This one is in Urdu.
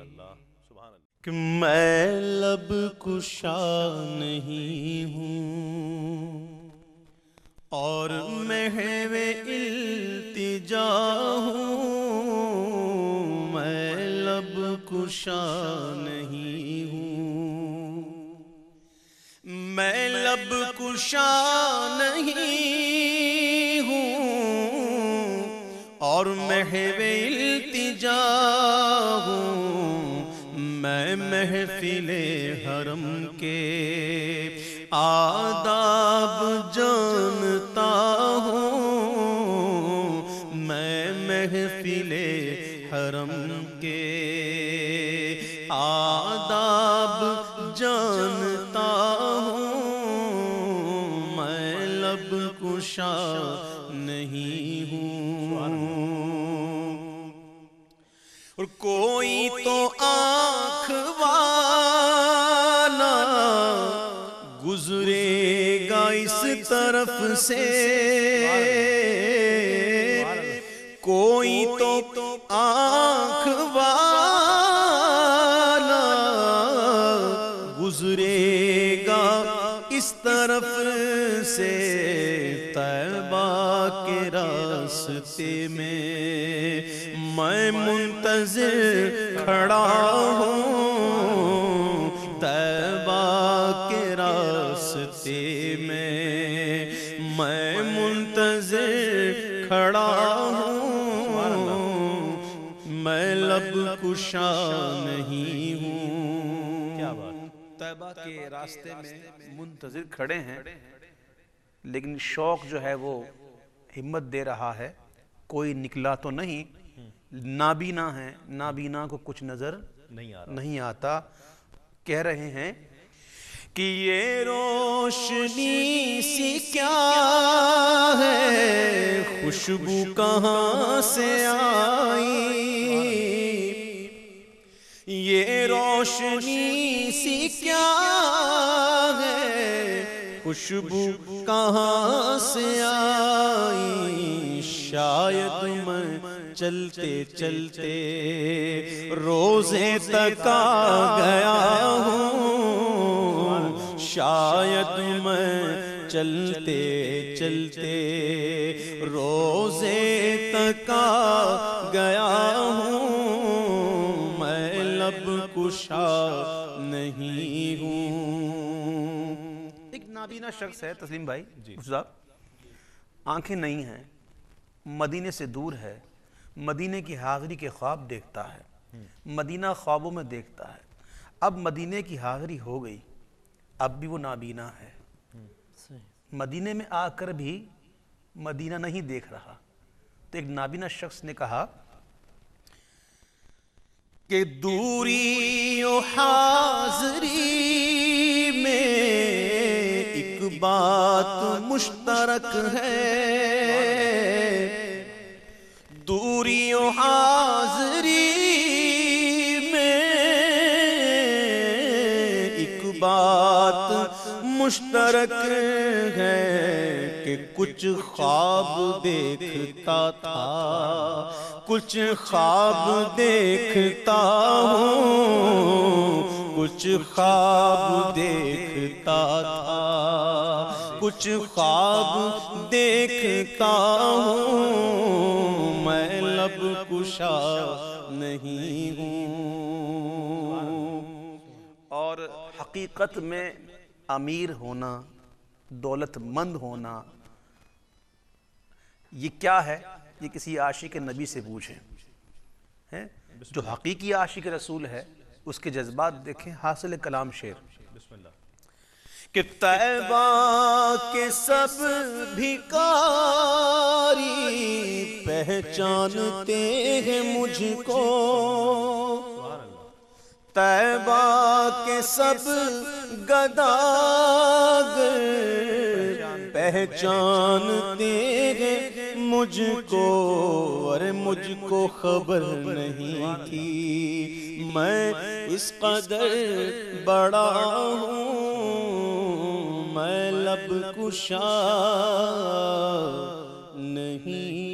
اللہ کہ میں لب کشا نہیں ہوں اور محو التجا ہوں، میں لب کشا نہیں ہوں۔ میں لب کشا نہیں ہوں اور محو التجا ہوں محفل حرم کے۔ آداب جانتا ہوں میں محفل حرم کے۔ آداب جانتا ہوں میں لب کشا نہیں ہوں۔ اور کوئی تو گا اس طرف سے۔ کوئی تو آنکھ والا گزرے گا اس طرف سے۔ طیبہ کے راستے میں میں منتظر کھڑا ہوں۔ راستے میں میں منتظر کھڑا ہوں۔ میں لب کشا نہیں ہوں۔ کیا بات؟ طیبہ کے راستے میں منتظر کھڑے ہیں لیکن شوق جو ہے وہ ہمت دے رہا ہے۔ کوئی نکلا تو نہیں۔ نابینا ہے نابینا کو کچھ نظر نہیں آتا۔ کہہ رہے ہیں کہ یہ روشنی سی کیا ہے؟ خوشبو کہاں سے آئی؟ یہ روشنی سی کیا ہے؟ خوشبو کہاں سے آئی؟ شاید میں چلتے چلتے روزے تک آ گیا ہوں۔ شاید میں چلتے چلتے روزے تک آ گیا ہوں۔ میں لب کشا نہیں ہوں۔ ایک نابینا شخص ہے تسلیم بھائی جی۔ آنکھیں نہیں ہیں مدینے سے دور ہے مدینے کی حاضری کے خواب دیکھتا ہے۔ مدینہ خوابوں میں دیکھتا ہے۔ اب مدینے کی حاضری ہو گئی۔ اب بھی وہ نابینا ہے۔ مدینے میں آ کر بھی مدینہ نہیں دیکھ رہا۔ تو ایک نابینا شخص نے کہا کہ دوری و حاضری میں ایک بات مشترک ہے۔ دوری و حاضری مشترک ہے کہ کچھ خواب دیکھتا تھا، کچھ خواب دیکھتا ہوں، کچھ خواب دیکھتا تھا، کچھ خواب دیکھتا ہوں، میں لب کشا نہیں ہوں۔ اور حقیقت میں امیر ہونا دولت مند ہونا، یہ کیا ہے؟ یہ کسی عاشق نبی سے پوچھیں جو حقیقی عاشق رسول ہے، اس کے جذبات دیکھیں، حاصل کلام شیر کہ طیبہ کے سب بھکاری پہچانتے ہیں مجھ کو۔ طیبہ کے سب گداگر پہچانتے ہیں مجھ کو اور مجھ کو خبر نہیں تھی۔ میں اس قدر بڑا ہوں، میں لب کشا نہیں